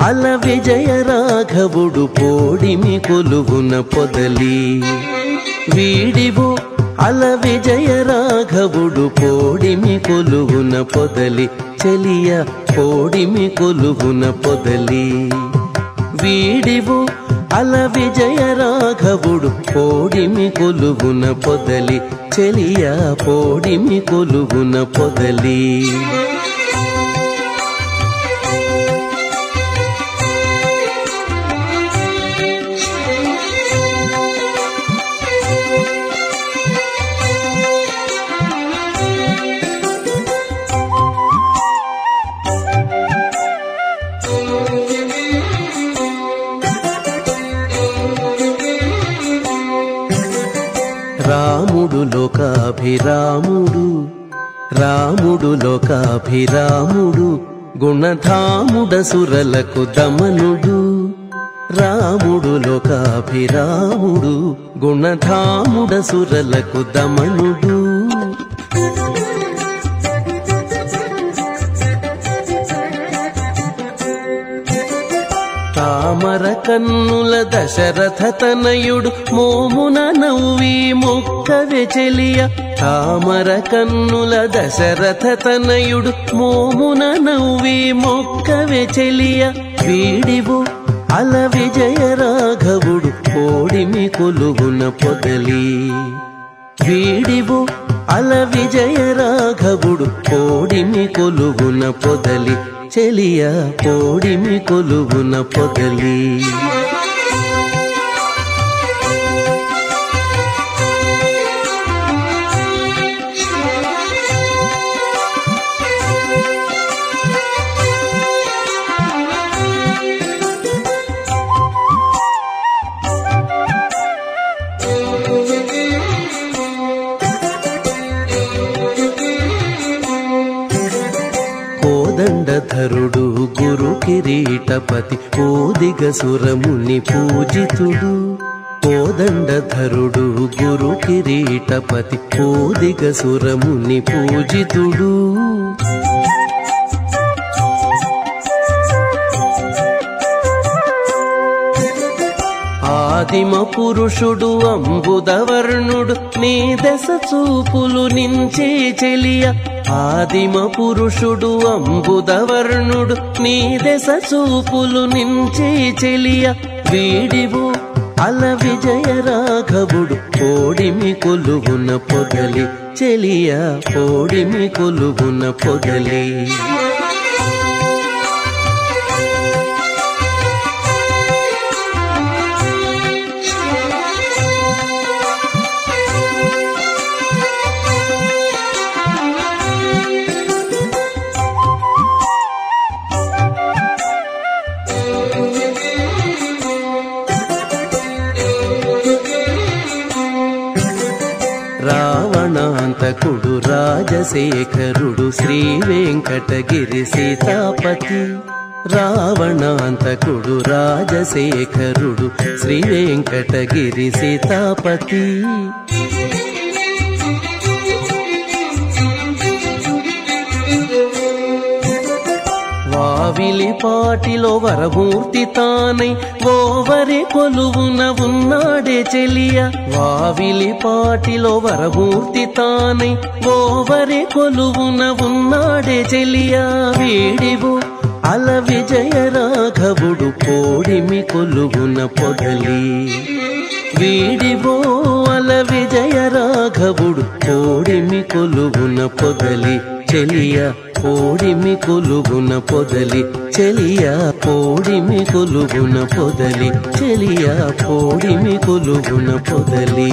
అల విజయ రాఘవుడు పోడిమి కొలువున పొదలి. వీడివో అల విజయ రాఘవుడు పోడిమి కొలువున పొదలి. చెలియ పోడిమి కొలువున పొదలి. వీడివో అల విజయ రాఘవుడు పోడిమి కొలువున పొదలి. చెలియ పోడిమి కొలువున పొదలి. రాముడు లోకాభిరాముడు రాముడు లోకాభిరాముడు గుణధాముడ సురలకు దమనుడు. రాముడు లోకాభిరాముడు గుణధాముడ సురలకు దమనుడు. తామర కన్నుల దశరథ తనయుడు మోమున నవ్వి మొక్క చెలియ తామర కన్నుల దశరథ తనయుడు మోమున నవ్వి మొక్క చెలియ వీడివు అల విజయ రాఘవుడు కోడిమి కొలుగున పొదలి. వీడివు అల విజయ రాఘవుడు కోడిమి కొలుగున పొదలి. చెలియ పోడిమి కొలువున పొగలి. కోదండధరుడు గురు కిరీటపతి ఓదిగ సురముని పూజితుడు. కోదండధరుడు గురు కిరీటపతి ఓదిగ సురముని పూజితుడు. ఆదిమ పురుషుడు అంబుదవర్ణుడు నీ దశ చూపులు నించే చెలియ. ఆదిమ పురుషుడు అంబుదవర్ణుడు నీ దశ చూపులు నించే చెలియ. వీడివు అల విజయ రాఘవుడు కోడిమి కొలుగున పొగలి. చెలియ కోడిమి కొలుగున పొగలి. రావణాంతకుడు రాజశేఖరుడు శ్రీ వెంకటగిరి సీతాపతి రావణాంతకుడు రాజశేఖరుడు శ్రీ వెంకటగిరి సీతాపతి. వావిలి వరమూర్తి తానై ఓవరి కొలువున ఉన్నాడే చెలియ. వావిలి పాటిలో వరమూర్తి తానై ఓవరి కొలువున ఉన్నాడే చెలియ. వీడివు అల విజయ రాఘవుడు కోడిమి కొలువున పొగలి. వీడివో అల విజయ రాఘవుడు కోడిమి కొలువున పొగలి చెలియ. పోడిమి కొలుగున పొదలి చెలియా పోడిమి కొలుగున పొదలి చెలియా పోడిమి కొలుగున పొదలి.